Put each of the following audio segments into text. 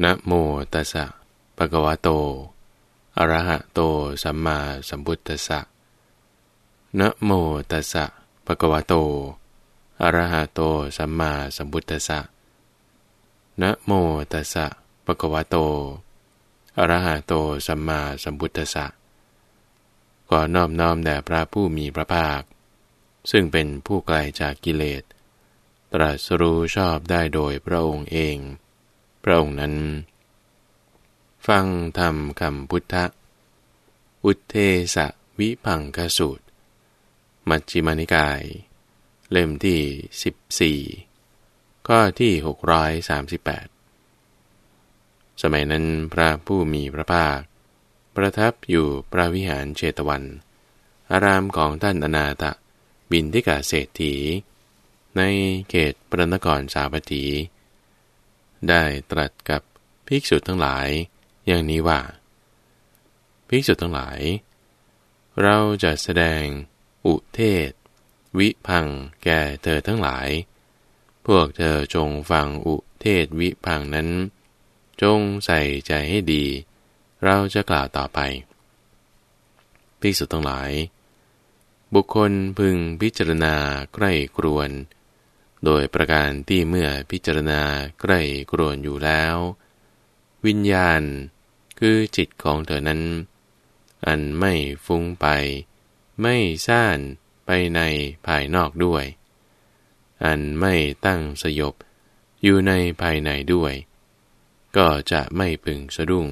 นะโมตัสสะภะคะวะโต อะระหะโต สัมมาสัมพุทธัสสะ นะโมตัสสะภะคะวะโต อะระหะโต สัมมาสัมพุทธัสสะ นะโมตัสสะภะคะวะโต อะระหะโต สัมมาสัมพุทธัสสะขอนอบน้อมแด่พระผู้มีพระภาค ซึ่งเป็นผู้ไกลจากกิเลส ตรัสรู้ชอบได้โดยพระองค์เอง พระองค์นั้น ฟังธรรมคำพุทธอุเทสะวิพังคสูตร มัชฌิมานิกาย เล่มที่ 14 ข้อที่ 638 สมัยนั้นพระผู้มีพระภาค ประทับอยู่พระวิหารเชตวัน อารามของท่านอนาถบินทิกาเศรษฐี ในเขตประนครสาวัตถี ได้ตรัสกับภิกษุทั้งหลาย อย่างนี้ว่า ภิกษุทั้งหลาย เราจะแสดง อุเทศ วิพังแก่เธอทั้งหลาย พวกเธอจงฟังอุเทศวิพังนั้น จงใส่ใจให้ดี เราจะกล่าวต่อไป ภิกษุทั้งหลาย บุคคลพึงพิจารณาใกล้กรวน โดยประการที่เมื่อพิจารณาใกล้กรวนอยู่แล้ว วิญญาณ คือจิตของเธอนั้น อันไม่ฟุ้งไป ไม่ซ่านไปในภายนอกด้วย อันไม่ตั้งสยบอยู่ในภายในด้วย ก็จะไม่พึงสะดุ้ง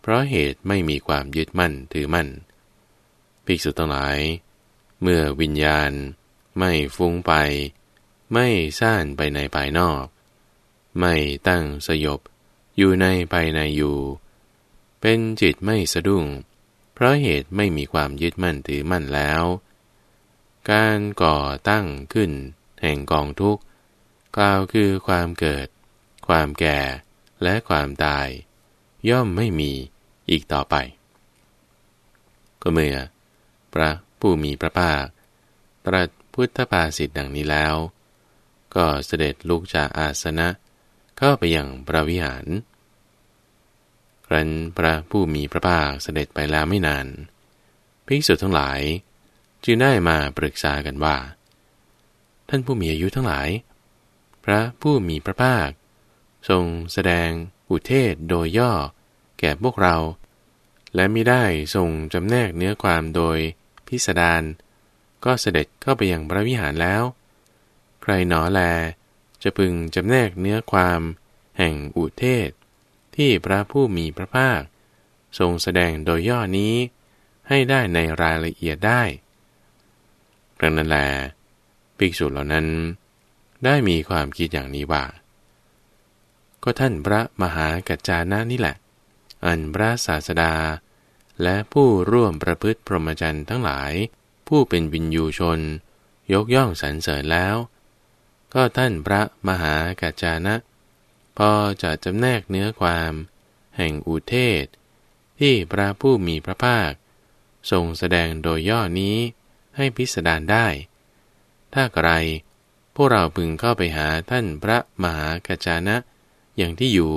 เพราะเหตุไม่มีความยึดมั่นถือมั่น ภิกษุทั้งหลาย เมื่อวิญญาณไม่ฟุ้งไป ไม่ซ่านไปในภายนอก ไม่ตั้งสยบอยู่ในภายในอยู่ เป็นจิตไม่สะดุ้ง เพราะเหตุไม่มีความยึดมั่นถือมั่นแล้ว การก่อตั้งขึ้น แห่งกองทุกข์กล่าวคือความเกิด ความแก่และความตาย ย่อมไม่มีอีกต่อไป ก็เมื่อ พระผู้มีพระภาคตรัสพุทธภาษิตดังนี้แล้ว ก็เสด็จลุกจากอาสนะ เข้าไปยังพระวิหาร ครั้นพระผู้มีพระภาคเสด็จไปแล้วไม่นาน ภิกษุทั้งหลาย จึงได้มาปรึกษากันว่า ท่านผู้มีอายุทั้งหลาย พระผู้มีพระภาค ทรงแสดงอุเทศโดยย่อ แก่พวกเรา และไมิได้ทรงจำแนกเนื้อความโดยพิสดารก็เสด็จเข้าไปยังพระวิหารแล้ว ใครหนอแล จะพึงจำแนกเนื้อความแห่งอุเทศ ที่พระผู้มีพระภาค ทรงแสดงโดยย่อนี้ให้ได้ในรายละเอียดได้ดังนั้นแลภิกษุเหล่านั้น ได้มีความคิดอย่างนี้ว่า ก็ท่านพระมหากัจจานะนี่แหละ อันพระศาสดา และผู้ร่วมประพฤติพรหมจรรย์ทั้งหลาย ผู้เป็นวินยูชน ยกย่องสรรเสริญแล้ว ก็ท่านพระมหากัจจานะ พอจะจำแนกเนื้อความ แห่งอุเทศ ที่พระผู้มีพระภาค ทรงแสดงโดยย่อนี้ให้พิสดารได้ ถ้าใครพวกเราพึงเข้าไปหาท่านพระมหากัจจานะ อย่างที่อยู่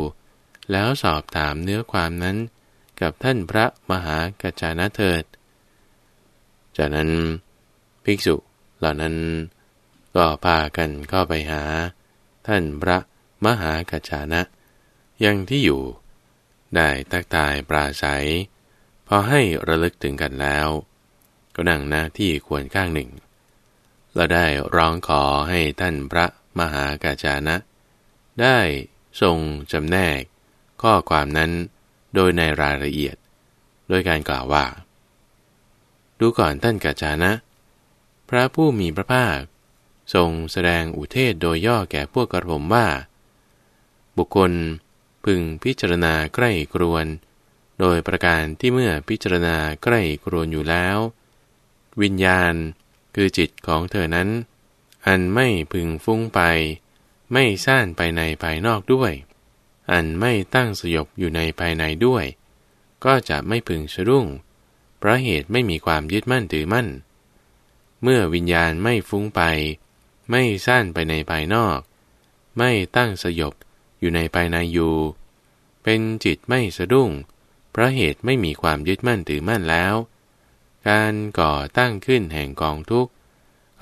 แล้วสอบถามเนื้อความนั้นกับท่านพระมหากัจจานะเถิด จากนั้น ภิกษุเหล่านั้น ก็พากันเข้าไปหา ท่านพระมหากัจจานะ ยังที่อยู่ ได้ตักตายปราศัย พอให้ระลึกถึงกันแล้ว ก็นั่งหน้าที่ควรข้างหนึ่งเราได้ร้องขอให้ท่านพระมหากัจจานะ ได้ทรงจำแนก ข้อความนั้นโดยในรายละเอียด โดยการกล่าวว่า ดูก่อนท่านกัจจานะ พระผู้มีพระภาค ทรงแสดงอุเทศโดยย่อแก่พวกกระผมว่า บุคคลพึงพิจารณาใกล้กรวน โดยประการที่เมื่อพิจารณาใกล้กรวนอยู่แล้ว วิญญาณคือจิตของเธอนั้น อันไม่พึงฟุ้งไป ไม่ซ่านไปในภายนอกด้วย อันไม่ตั้งสยบอยู่ในภายในด้วย ก็จะไม่พึงสะดุ้ง เพราะเหตุไม่มีความยึดมั่นถือมั่น เมื่อวิญญาณไม่ฟุ้งไป ไม่สั้นไปในภายนอก ไม่ตั้งสยบอยู่ในภายในอยู่ เป็นจิตไม่สะดุ้ง เพราะเหตุไม่มีความยึดมั่นถือมั่นแล้ว การก่อตั้งขึ้นแห่งกองทุกข์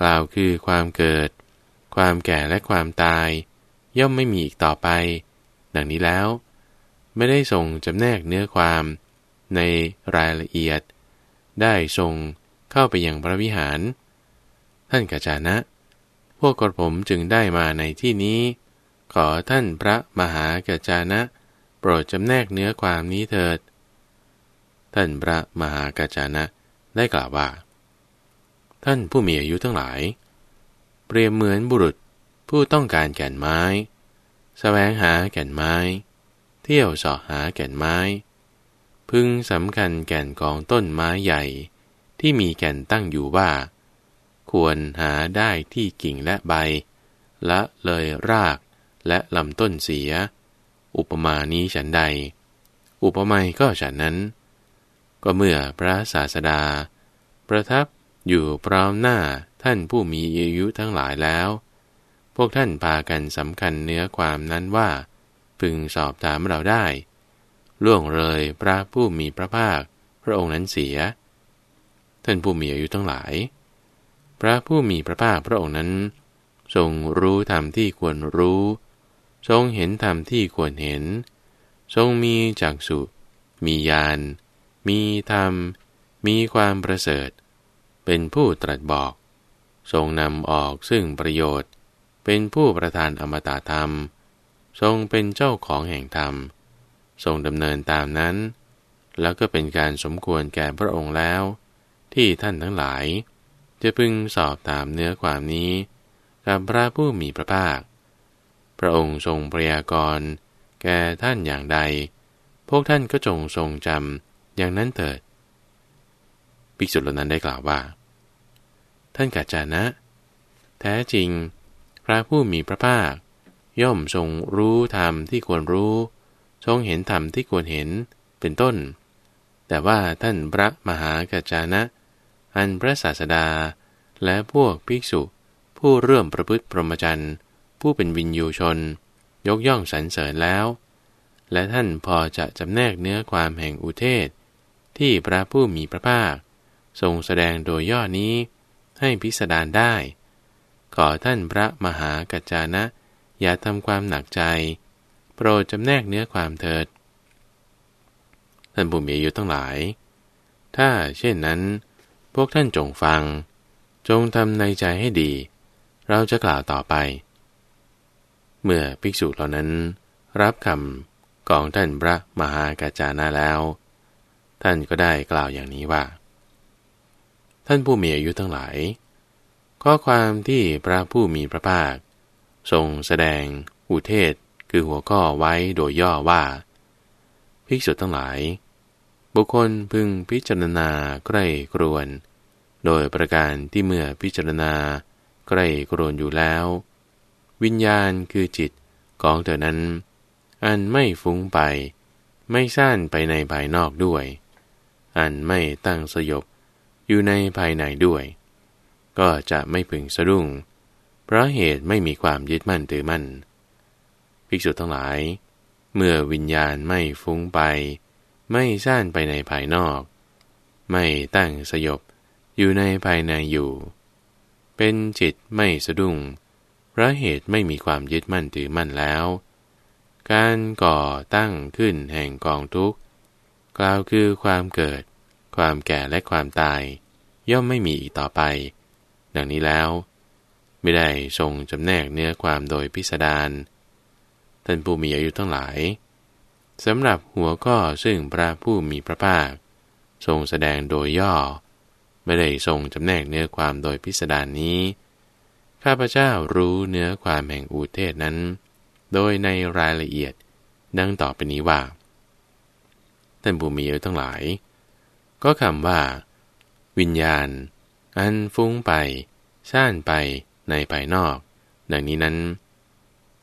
กล่าวคือความเกิด ความแก่และความตาย ย่อมไม่มีอีกต่อไป ดังนี้แล้ว ไม่ได้ทรงจำแนกเนื้อความในรายละเอียด ได้ทรงเข้าไปยังพระวิหาร ท่านกาจานะ พวกกระผมจึงได้มาในที่นี้ ขอท่านพระมหากาจานะ โปรดจำแนกเนื้อความนี้เถิด ท่านพระมหากาจานะได้กล่าวว่า ท่านผู้มีอายุทั้งหลาย เปรียบเหมือนบุรุษผู้ต้องการแก่นไม้สแสวงหาแก่นไม้ เที่ยวสอหาแก่นไม้ พึงสำคัญแก่นกองต้นไม้ใหญ่ ที่มีแก่นตั้งอยู่ว่า ควรหาได้ที่กิ่งและใบ ละเลยรากและลำต้นเสีย อุปมานี้ฉันใด อุปไมยก็ฉันนั้น ก็เมื่อพระศาสดา ประทับอยู่พร้อมหน้าท่านผู้มีอายุทั้งหลายแล้ว พวกท่านพากันสำคัญเนื้อความนั้นว่า พึงสอบถามเราได้ ล่วงเลยพระผู้มีพระภาค พระองค์นั้นเสีย ท่านผู้มีอายุทั้งหลาย ระผู้มีพระภาคพระองค์นั้น ทรงรู้ธรรมที่ควรรู้ ทรงเห็นธรรมที่ควรเห็น ทรงมีจักสุมีญาณมีธรรม มีความประเสริฐ เป็นผู้ตรัสบอก ทรงนำออกซึ่งประโยชน์ เป็นผู้ประทานอมตะธรรม ทรงเป็นเจ้าของแห่งธรรม ทรงดำเนินตามนั้น แล้วก็เป็นการสมควรแก่พระองค์แล้ว ที่ท่านทั้งหลาย จะพึงสอบถามเนื้อความนี้ กับพระผู้มีพระภาค พระองค์ทรงพยากรณ์แก่ท่านอย่างใด พวกท่านก็จงทรงจำอย่างนั้นเถิดภิกษุเหล่านั้นได้กล่าวว่า ท่านกาจานะ แท้จริง พระผู้มีพระภาค ย่อมทรงรู้ธรรมที่ควรรู้ ทรงเห็นธรรมที่ควรเห็นเป็นต้น แต่ว่าท่านพระมหากาจานะ อันพระศาสดา และพวกภิกษุ ผู้เริ่มประพฤติพรหมจรรย์ ผู้เป็นวินยูชน ยกย่องสรรเสริญแล้ว และท่านพอจะจำแนกเนื้อความแห่งอุเทศ ที่พระผู้มีพระภาค ทรงแสดงโดยย่อนี้ ให้พิสดารได้ ขอท่านพระมหากัจจานะ อย่าทำความหนักใจ โปรดจำแนกเนื้อความเถิดท่านผู้มีอายุทั้งหลาย ถ้าเช่นนั้น พวกท่านจงฟัง จงทำในใจให้ดี เราจะกล่าวต่อไป เมื่อภิกษุเหล่านั้น รับคำของท่านพระมหากัจจานะแล้ว ท่านก็ได้กล่าวอย่างนี้ว่า ท่านผู้มีอายุทั้งหลาย ข้อความที่พระผู้มีพระภาค ทรงแสดงอุเทศคือหัวข้อไว้โดยย่อว่า ภิกษุทั้งหลาย บุคคลพึงพิจารณาใกล้กรวน โดยประการที่เมื่อพิจารณาใกล้กรวนอยู่แล้ว วิญญาณคือจิตของเธอนั้น อันไม่ฟุ้งไป ไม่ซ่านไปในภายนอกด้วย อันไม่ตั้งสยบอยู่ในภายในด้วย ก็จะไม่พึงสะดุ้ง เพราะเหตุไม่มีความยึดมั่นถือมั่น ภิกษุทั้งหลาย เมื่อวิญญาณไม่ฟุ้งไป ไม่ซ่านไปในภายนอก ไม่ตั้งสยบอยู่ในภายในอยู่ เป็นจิตไม่สะดุ้งพระเหตุไม่มีความยึดมั่นถือมั่นแล้ว การก่อตั้งขึ้นแห่งกองทุกข์กล่าวคือความเกิด ความแก่และความตาย ย่อมไม่มีอีกต่อไป ดังนี้แล้ว ไม่ได้ทรงจำแนกเนื้อความโดยพิสดารท่านผู้มีอายุทั้งหลาย สำหรับหัวข้อซึ่งพระผู้มีพระภาค ทรงแสดงโดยย่อ ไม่ได้ทรงจำแนกเนื้อความโดยพิสดารนนี้ ข้าพเจ้ารู้เนื้อความแห่งอุเทศนั้น โดยในรายละเอียดดังต่อไปนี้ว่า ท่านผู้มีอายุทั้งหลาย ก็คำว่า วิญญาณ อันฟุ้งไปซ่านไปในภายนอก ดังนี้นั้น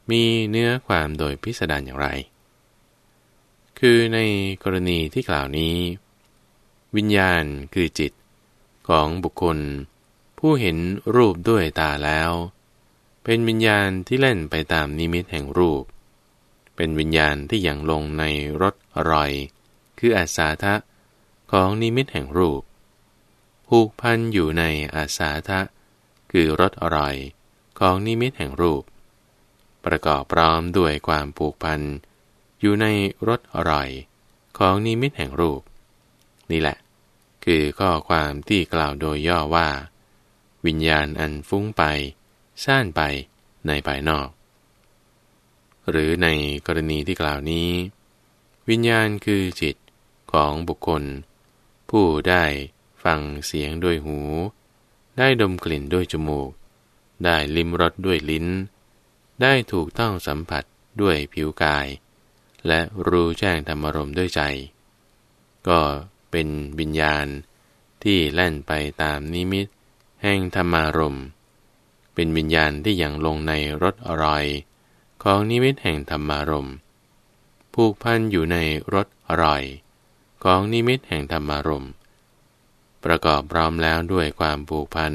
มีเนื้อความโดยพิสดารอย่างไร คือในกรณีที่กล่าวนี้ วิญญาณคือจิตของบุคคล ผู้เห็นรูปด้วยตาแล้ว เป็นวิญญาณที่เล่นไปตามนิมิตแห่งรูป เป็นวิญญาณที่ยังลงในรสอร่อย คืออาสาทะของนิมิตแห่งรูป ผูกพันอยู่ในอาสาทะ คือรสอร่อยของนิมิตแห่งรูป ประกอบพร้อมด้วยความผูกพัน อยู่ในรสอร่อยของนิมิตแห่งรูป นี่แหละ คือข้อความที่กล่าวโดยย่อว่า วิญญาณอันฟุ้งไป ซ่านไปในภายนอก หรือในกรณีที่กล่าวนี้ วิญญาณคือจิตของบุคคล ผู้ได้ฟังเสียงด้วยหู ได้ดมกลิ่นด้วยจมูก ได้ลิ้มรสด้วยลิ้น ได้ถูกต้องสัมผัสด้วยผิวกาย และรู้แจ้งธรรมรมด้วยใจ ก็เป็นวิญญาณที่แล่นไปตามนิมิต แห่งธรรมารมเป็นวิญญาณที่ยังลงในรสอร่อย ของนิมิตแห่งธรรมารมผูกพันอยู่ในรสอร่อย ของนิมิตแห่งธรรมารมประกอบพร้อมแล้วด้วยความผูกพัน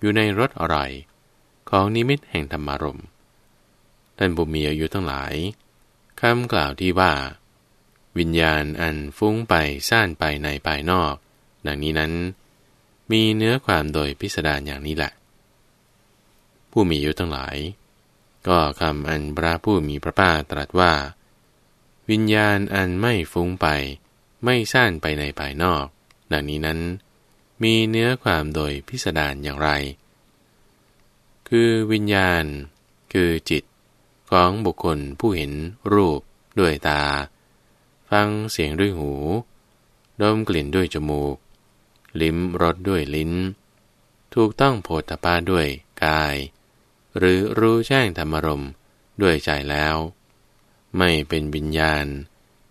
อยู่ในรสอร่อย ของนิมิตแห่งธรรมารมท่านบุมีอายุทั้งหลาย คำกล่าวที่ว่า วิญญาณอันฟุ้งไปซ่านไปในภายนอก ดังนี้นั้น มีเนื้อความโดยพิสดารอย่างนี้แหละ ผู้มีอายุทั้งหลาย ก็คำอันพระผู้มีพระภาคตรัสว่า วิญญาณอันไม่ฟุ้งไป ไม่ซ่านไปในภายนอก ดังนี้นั้น มีเนื้อความโดยพิสดารอย่างไร คือวิญญาณ คือจิต ของบุคคลผู้เห็นรูปด้วยตา ฟังเสียงด้วยหู ดมกลิ่นด้วยจมูก ลิ้มรสด้วยลิ้น ถูกต้องโผฏฐาด้วยกาย หรือรู้แจ้งธรรมรมด้วยใจแล้ว ไม่เป็นวิญญาณ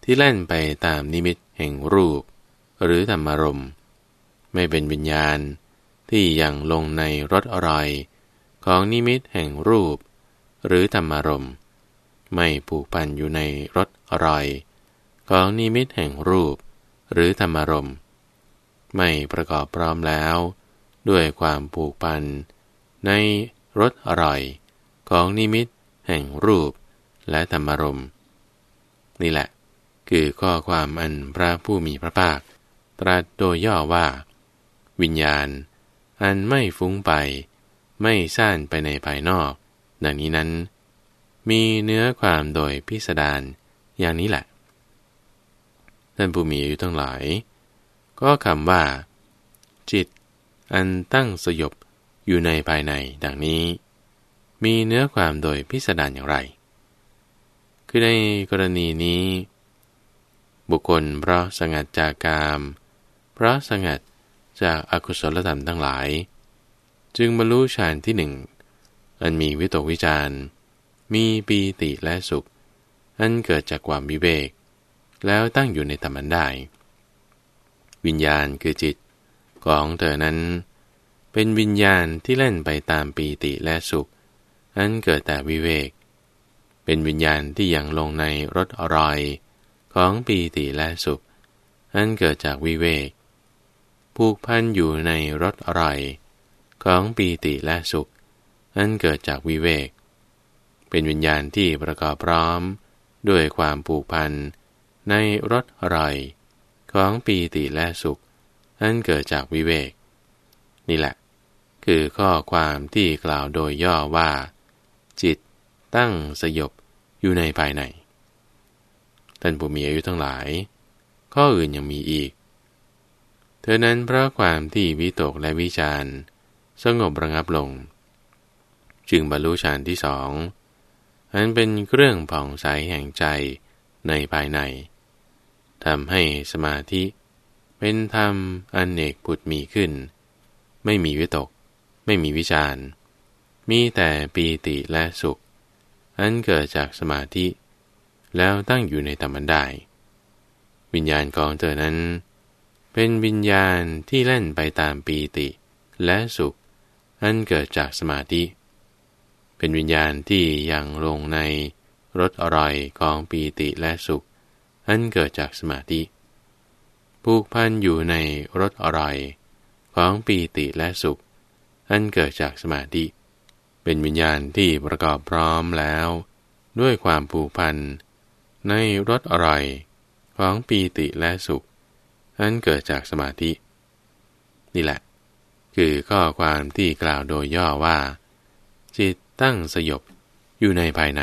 ที่แล่นไปตามนิมิตแห่งรูป หรือธรรมรมไม่เป็นวิญญาณที่ยังลงในรสอร่อย ของนิมิตแห่งรูป หรือธรรมารมไม่ผูกพันอยู่ในรสอร่อย ของนิมิตแห่งรูป หรือธรรมารมไม่ประกอบพร้อมแล้ว ด้วยความผูกพัน ในรสอร่อย ของนิมิต แห่งรูป และธรรมารมนี่แหละ คือข้อความอันพระผู้มีพระภาค ตรัสโดยย่อว่า วิญญาณ อันไม่ฟุ้งไป ไม่ซ่านไปในภายนอก ดังนี้นั้น มีเนื้อความโดยพิสดารอย่างนี้แหละ ท่านผู้มีอายุทั้งหลาย ก็คำว่า จิต อันตั้งสยบอยู่ในภายในดังนี้ มีเนื้อความโดยพิสดารอย่างไร คือในกรณีนี้ บุคคลเพราะสงัดจากกามเพราะสงัดจากอากุศลธรรมทั้งหลาย จึงบรรลุฌานที่หนึ่ง อันมีวิตกวิจารมีปีติและสุข อันเกิดจากความวิเวก แล้วตั้งอยู่ในธรรมันได้ วิญญาณคือจิตของเธอนั้น เป็นวิญญาณที่เล่นไปตามปีติและสุข อันเกิดแต่วิเวก เป็นวิญญาณที่ยังลงในรสอร่อยของปีติและสุข อันเกิดจากวิเวกผูกพันอยู่ในรสอร่อยของปีติและสุข อันเกิดจากวิเวก เป็นวิญญาณที่ประกอบพร้อม ด้วยความผูกพัน ในรสอร่อย ของปีติและสุข อันเกิดจากวิเวก นี่แหละ คือข้อความที่กล่าวโดยย่อว่า จิตตั้งสยบอยู่ในภายในท่านผู้มีอายุทั้งหลาย ข้ออื่นยังมีอีก เธอนั้นเพราะความที่วิตกและวิจารสงบระงับลง จึงบรรลุฌานที่สองอันเป็นเครื่องผ่องใสแห่งใจในภายในทำให้สมาธิ เป็นธรรมอันเนกผุดมีขึ้น ไม่มีวิตก ไม่มีวิจารมีแต่ปีติและสุข อันเกิดจากสมาธิ แล้วตั้งอยู่ในธรรมันได้ วิญญาณของเธอนั้น เป็นวิญญาณที่เล่นไปตามปีติและสุข อันเกิดจากสมาธิเเป็นวิญญาณที่ยังลงในรสอร่อยของปีติและสุข อันเกิดจากสมาธิผูกพันอยู่ในรสอร่อยของปีติและสุข อันเกิดจากสมาธิ เป็นวิญญาณที่ประกอบพร้อมแล้ว ด้วยความผูกพันในรสอร่อยของปีติและสุข อันเกิดจากสมาธิ นี่แหละ คือข้อความที่กล่าวโดยย่อว่า จิต ตั้งสยบอยู่ในภายใน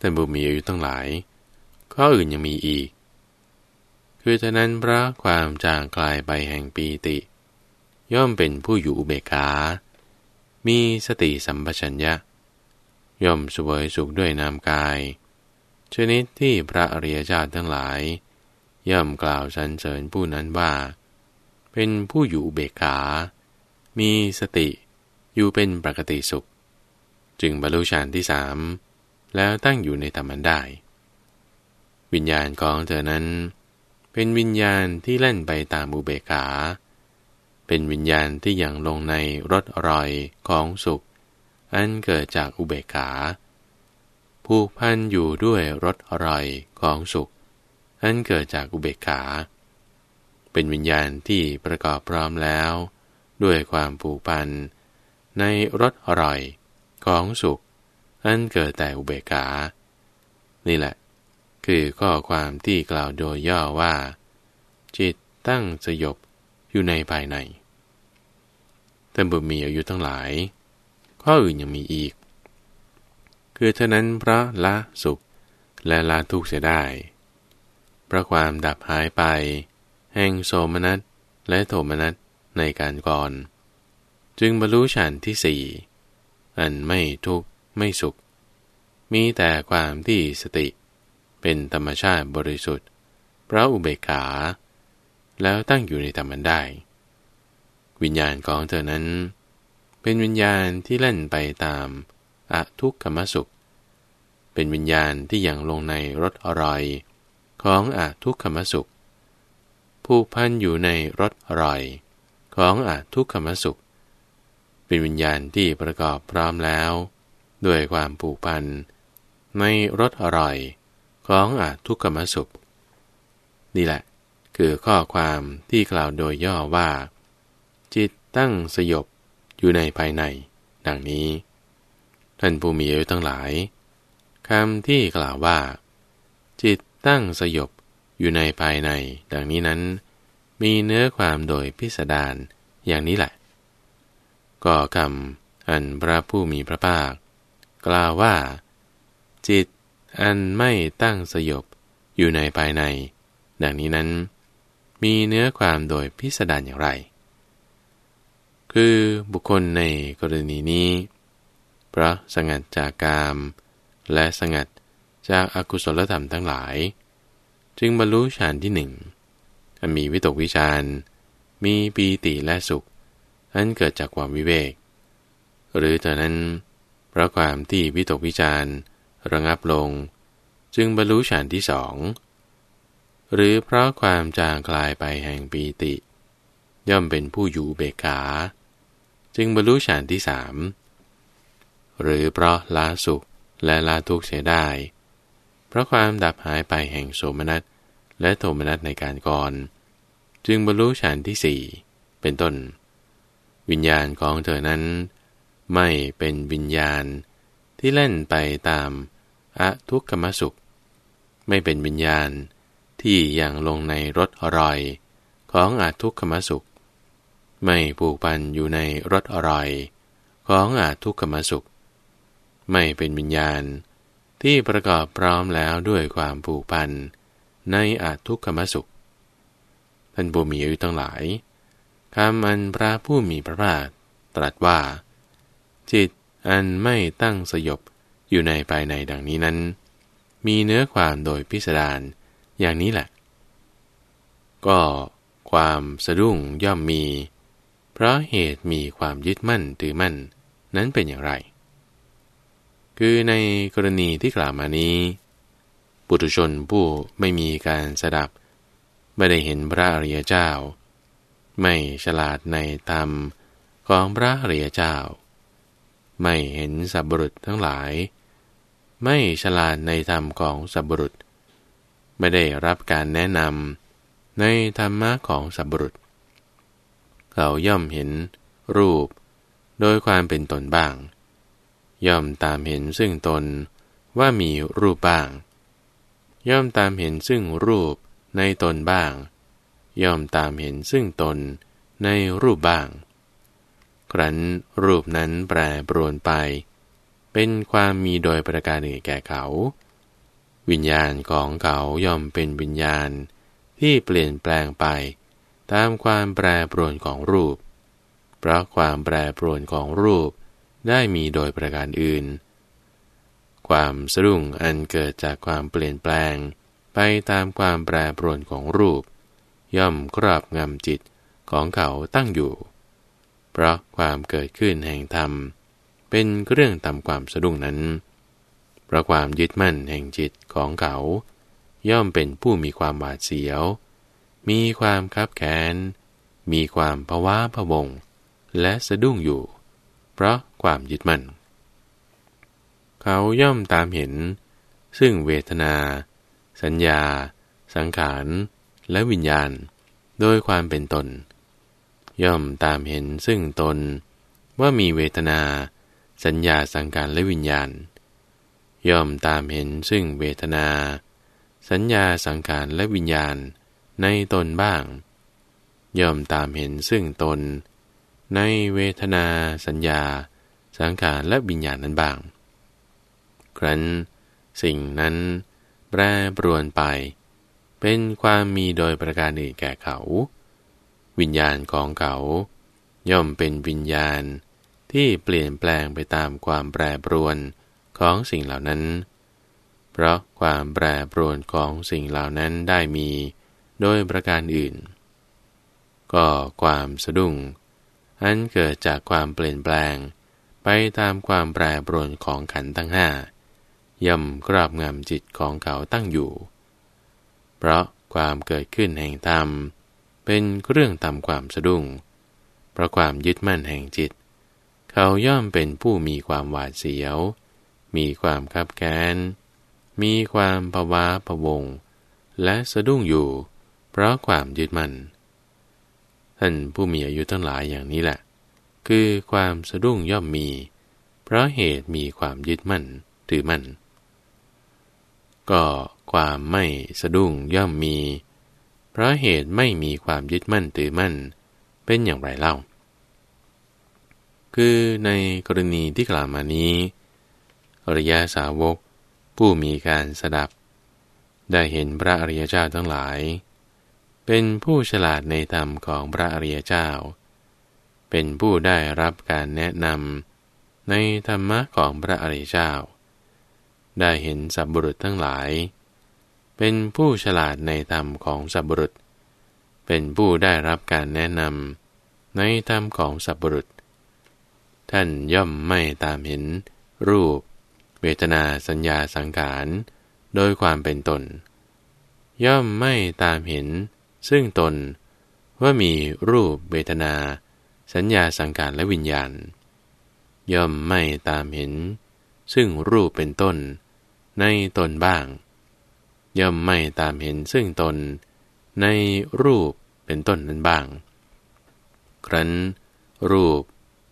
ท่านบุมีอายุตั้งหลาย ข้ออื่นยังมีอีก คือฉะนั้นพระความจางกลายไปแห่งปีติ ย่อมเป็นผู้อยู่อุเบกขา มีสติสัมปชัญญะ ย่อมสวยสุขด้วยนามกาย ชนิดที่พระอริยเจ้าทั้งหลาย ย่อมกล่าวสรรเสริญผู้นั้นว่า เป็นผู้อยู่อุเบกขา มีสติ อยู่เป็นปกติสุข จึงบรรลุฌานที่สามแล้วตั้งอยู่ในธรรมันได้ วิญญาณของเธอนั้น เป็นวิญญาณที่เล่นไปตามอุเบกขา เป็นวิญญาณที่ยังลงในรสอร่อยของสุข อันเกิดจากอุเบกขา ผูกพันอยู่ด้วยรสอร่อยของสุข อันเกิดจากอุเบกขา เป็นวิญญาณที่ประกอบพร้อมแล้ว ด้วยความผูกพัน ในรสอร่อยของสุข อันเกิดแต่อุเบกขา นี่แหละ คือข้อความที่กล่าวโดยย่อว่า จิตตั้งสยบอยู่ในภายในท่านบุมีอายุทั้งหลาย ข้ออื่นยังมีอีก คือฉะนั้นพระละสุขและละทุกข์เสียได้พระความดับหายไป แห่งโสมนัสและโทมนัสในการก่อน จึงบรรลุฌานที่สี่อันไม่ทุกข์ไม่สุข มีแต่ความที่สติ เป็นธรรมชาติบริสุทธิ์พระอุเบกขา แล้วตั้งอยู่ในธรรมันได้ วิญญาณของเธอนั้น เป็นวิญญาณที่เล่นไปตามอทุกขมสุข เป็นวิญญาณที่ยังลงในรสอร่อยของอทุกขมสุข ผูกพันอยู่ในรสอร่อยของอทุกขมสุข เป็นวิญญาณที่ประกอบพร้อมแล้ว ด้วยความผูกพันในรสอร่อยของอาทุกขมสุข นี่แหละ คือข้อความที่กล่าวโดยย่อว่า จิตตั้งสยบอยู่ในภายใน ดังนี้ ท่านผู้มีอายุทั้งหลายคำที่กล่าวว่า จิตตั้งสยบอยู่ในภายใน ดังนี้นั้น มีเนื้อความโดยพิสดารอย่างนี้แหละ ก็คำอันพระผู้มีพระภาค กล่าวว่า จิตอันไม่ตั้งสยบอยู่ในภายใน ดังนี้นั้น มีเนื้อความโดยพิสดารอย่างไร คือบุคคลในกรณีนี้ พระสงัดจากกาม และสงัดจากอากุศลธรรมทั้งหลาย จึงบรรลุฌานที่หนึ่งมีวิตกวิจารมีปีติและสุข อันเกิดจากความวิเวก หรือเท่านั้นเพราะความที่วิตกวิจารระงับลง จึงบรรลุฌานที่สองหรือเพราะความจางคลายไปแห่งปีติ ย่อมเป็นผู้อยู่เบกขา จึงบรรลุฌานที่สามหรือเพราะลาสุขและลาทุกข์เสียได้ เพราะความดับหายไปแห่งโสมนัสและโทมนัสในการก่อน จึงบรรลุฌานที่สี่เป็นต้น วิญญาณของเธอนั้น ไม่เป็นวิญญาณที่เล่นไปตามอทุกขมสุข ไม่เป็นวิญญาณที่อย่างลงในรสอร่อยของอาทุกขมสุข ไม่ผูกพันอยู่ในรสอร่อยของอาทุกขมสุข ไม่เป็นวิญญาณที่ประกอบพร้อมแล้วด้วยความผูกพันในอาทุกขมสุข ท่านผู้มีอายุทั้งหลาย คำอันพระผู้มีพระภาคตรัสว่า จิตอันไม่ตั้งสยบอยู่ในภายในดังนี้นั้น มีเนื้อความโดยพิสดารอย่างนี้แหละ ก็ความสะดุ้งย่อมมี เพราะเหตุมีความยึดมั่นถือมั่น นั้นเป็นอย่างไร คือในกรณีที่กล่าวมานี้ ปุถุชนผู้ไม่มีการสดับ ไม่ได้เห็นพระอริยเจ้า ไม่ฉลาดในธรรมของพระอริยเจ้า ไม่เห็นสับรุษทั้งหลาย ไม่ฉลาดในธรรมของสับรุษ ไม่ได้รับการแนะนำในธรรมะของสับรุษ เขาย่อมเห็นรูปโดยความเป็นตนบ้าง ย่อมตามเห็นซึ่งตนว่ามีรูปบ้าง ย่อมตามเห็นซึ่งรูปในตนบ้าง ย่อมตามเห็นซึ่งตนในรูปบ้าง ครั้นรูปนั้นแปรปรวนไป เป็นความมีโดยประการหนึ่งแก่เขา วิญญาณของเขาย่อมเป็นวิญญาณที่เปลี่ยนแปลงไป ตามความแปรปรวนของรูป เพราะความแปรปรวนของรูปได้มีโดยประการอื่น ความสรุ่งอันเกิดจากความเปลี่ยนแปลง ไปตามความแปรปรวนของรูป ย่อมครอบงำจิตของเขาตั้งอยู่ เพราะความเกิดขึ้นแห่งธรรม เป็นเรื่องทำความสะดุ้งนั้น เพราะความยึดมั่นแห่งจิตของเขา ย่อมเป็นผู้มีความหวาดเสียว มีความคับแค้นมีความภาวะพะวง และสะดุ้งอยู่ เพราะความยึดมั่น เขาย่อมตามเห็น ซึ่งเวทนา สัญญา สังขาร และวิญญาณโดยความเป็นตน ย่อมตามเห็นซึ่งตนว่ามีเวทนา สัญญาสังขารและวิญญาณ ย่อมตามเห็นซึ่งเวทนา สัญญาสังขารและวิญญาณในตนบ้าง ย่อมตามเห็นซึ่งตน ในเวทนา สัญญา สังขารและวิญญาณนั้นบ้าง ครั้น สิ่งนั้นแปรปรวนไป เป็นความมีโดยประการอื่นแก่เขา วิญญาณของเขา ย่อมเป็นวิญญาณที่เปลี่ยนแปลงไปตามความแปรปรวนของสิ่งเหล่านั้น เพราะความแปรปรวนของสิ่งเหล่านั้นได้มีโดยประการอื่น ก็ความสะดุ้งอันเกิดจากความเปลี่ยนแปลง ไปตามความแปรปรวนของขันทั้งห้าย่อมกราบงำจิตของเขาตั้งอยู่ เพราะความเกิดขึ้นแห่งธรรม เป็นเรื่องทำความสะดุ้ง เพราะความยึดมั่นแห่งจิต เขาย่อมเป็นผู้มีความหวาดเสียว มีความคับแค้น มีความภาวะพะวง และสะดุ้งอยู่ เพราะความยึดมั่น ท่านผู้มีอายุทั้งหลายอย่างนี้แหละ คือความสะดุ้งย่อมมี เพราะเหตุมีความยึดมั่นถือมั่นก็ ความไม่สะดุ้งย่อมมี เพราะเหตุไม่มีความยึดมั่นถือมั่น เป็นอย่างไรเล่า คือในกรณีที่กล่าวมานี้อริยาสาวก ผู้มีการสดับ ได้เห็นพระอริยเจ้าทั้งหลาย เป็นผู้ฉลาดในธรรมของพระอริยเจ้า เป็นผู้ได้รับการแนะนำในธรรมะของพระอริยเจ้าได้เห็นสัพบุรุษทั้งหลาย เป็นผู้ฉลาดในธรรมของสัพบุรุษ เป็นผู้ได้รับการแนะนำในธรรมของสัพบุรุษ ท่านย่อมไม่ตามเห็น รูป เวทนาสัญญาสังขาร โดยความเป็นตน ย่อมไม่ตามเห็น ซึ่งตนว่ามีรูปเวทนา สัญญาสังขารและวิญญาณ ย่อมไม่ตามเห็น ซึ่งรูปเป็นต้น ในตนบ้าง ย่อมไม่ตามเห็นซึ่งตน ในรูปเป็นต้นนั้นบ้าง ครั้น รูป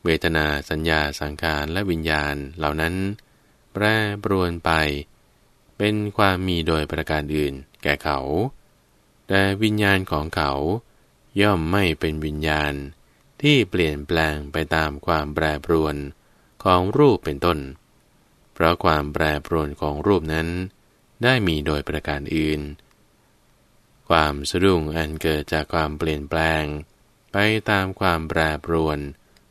เวทนาสัญญาสังขารและวิญญาณเหล่านั้น แปรปรวนไป เป็นความมีโดยประการอื่นแก่เขา แต่วิญญาณของเขาย่อมไม่เป็นวิญญาณที่เปลี่ยนแปลงไปตามความแปรปรวนของรูปเป็นต้น เพราะความแปรปรวนของรูปนั้น ได้มีโดยประการอื่น ความสะดุ้งอันเกิดจากความเปลี่ยนแปลง ไปตามความแปรปรวน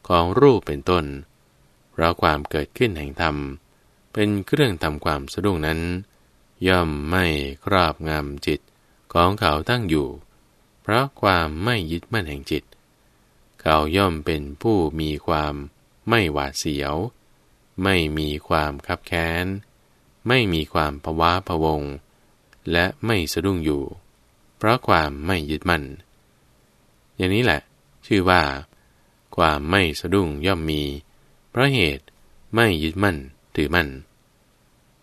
ของรูปเป็นต้น เพราะความเกิดขึ้นแห่งธรรม เป็นเครื่องทำความสะดุ้งนั้น ย่อมไม่ครอบงำจิตของเขาตั้งอยู่ เพราะความไม่ยึดมั่นแห่งจิต เขาย่อมเป็นผู้มีความไม่หวาดเสียว ไม่มีความคับแค้น ไม่มีความภาวะพะวง และไม่สะดุ้งอยู่ เพราะความไม่ยึดมั่น อย่างนี้แหละ ชื่อว่า ความไม่สะดุ้งย่อมมี เพราะเหตุไม่ยึดมั่นถือมั่น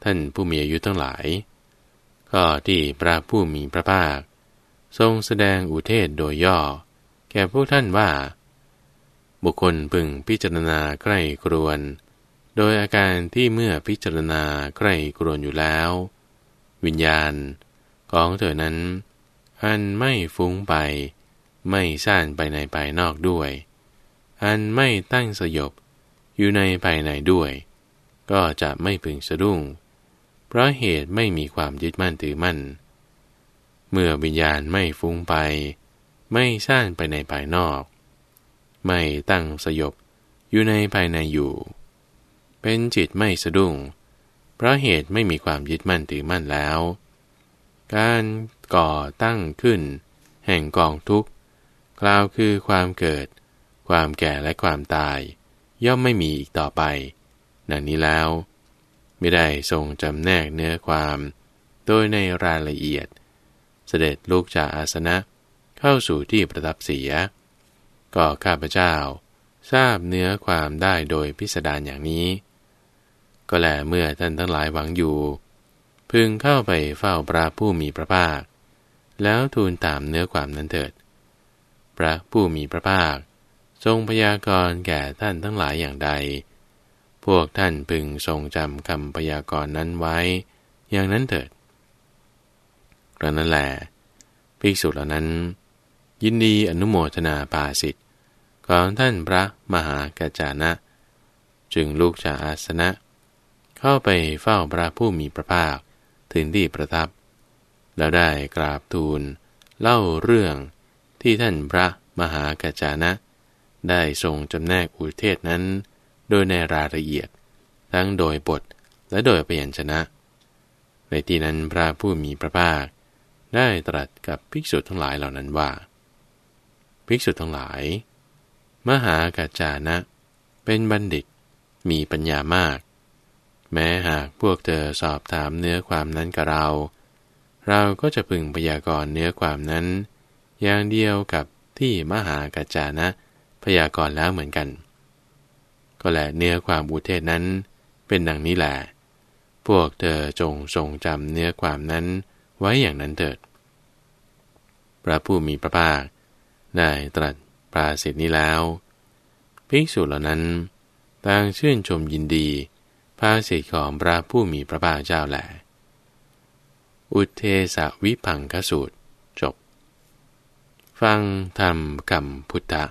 ท่านผู้มีอายุทั้งหลาย ก็ที่พระผู้มีพระภาค ทรงแสดงอุเทศโดยย่อ แก่พวกท่านว่า บุคคลพึงพิจารณาใกล้ครวน โดยอาการที่เมื่อพิจารณาใกล้กรวนอยู่แล้ว วิญญาณของเธอนั้น อันไม่ฟุ้งไป ไม่ซ่านไปในภายนอกด้วย อันไม่ตั้งสยบอยู่ในภายในด้วย ก็จะไม่พึงสะดุ้ง เพราะเหตุไม่มีความยึดมั่นถือมั่น เมื่อวิญญาณไม่ฟุ้งไป ไม่ซ่านไปในภายนอก ไม่ตั้งสยบอยู่ในภายในอยู่ เป็นจิตไม่สะดุ้ง เพราะเหตุไม่มีความยึดมั่นถือมั่นแล้ว การก่อตั้งขึ้น แห่งกองทุกข์กล่าวคือความเกิด ความแก่และความตาย ย่อมไม่มีอีกต่อไป ดังนี้แล้ว ไม่ได้ทรงจำแนกเนื้อความ โดยในรายละเอียด เสด็จลูกจากอาสนะเข้าสู่ที่ประทับเสีย ก็ข้าพเจ้า ทราบเนื้อความได้โดยพิสดารอย่างนี้ ก็แลเมื่อท่านทั้งหลายหวังอยู่ พึงเข้าไปเฝ้าพระผู้มีพระภาค แล้วทูลตามเนื้อความนั้นเถิด พระผู้มีพระภาค ทรงพยากรณ์แก่ท่านทั้งหลายอย่างใด พวกท่านพึงทรงจำคำพยากรณ์นั้นไว้ อย่างนั้นเถิดกระนั้นแหละภิกษุเหล่านั้น ยินดีอนุโมทนาปาสิทธิของท่านพระมหากัจจานะ จึงลูกจากอาสนะ เข้าไปเฝ้าพระผู้มีพระภาคถึงที่ประทับ แล้วได้กราบทูล เล่าเรื่องที่ท่านพระมหากัจจานะ ได้ทรงจำแนกอุเทศนั้น โดยในรายละเอียด ทั้งโดยบทและโดยพยัญชนะ ในที่นั้นพระผู้มีพระภาค ได้ตรัสกับภิกษุทั้งหลายเหล่านั้นว่า ภิกษุทั้งหลาย มหากัจจานะ เป็นบัณฑิตมีปัญญามาก แม้หากพวกเธอสอบถามเนื้อความนั้นกับเรา เราก็จะพึงพยากรณ์เนื้อความนั้น อย่างเดียวกับที่มหากัจจานะ พยากรณ์แล้วเหมือนกัน ก็แหละเนื้อความอุเทศนั้น เป็นดังนี้แหละพวกเธอจงทรงจำเนื้อความนั้นไว้อย่างนั้นเถิด พระผู้มีพระภาค ได้ตรัสปราสิทธินี้แล้ว ภิกษุเหล่านั้นต่างชื่นชมยินดี ภาสิทธิของพระผู้มีพระภาคเจ้าแหลอุเทสวิพังคสูตร จบ ฟังธรรมกัมพุทธะ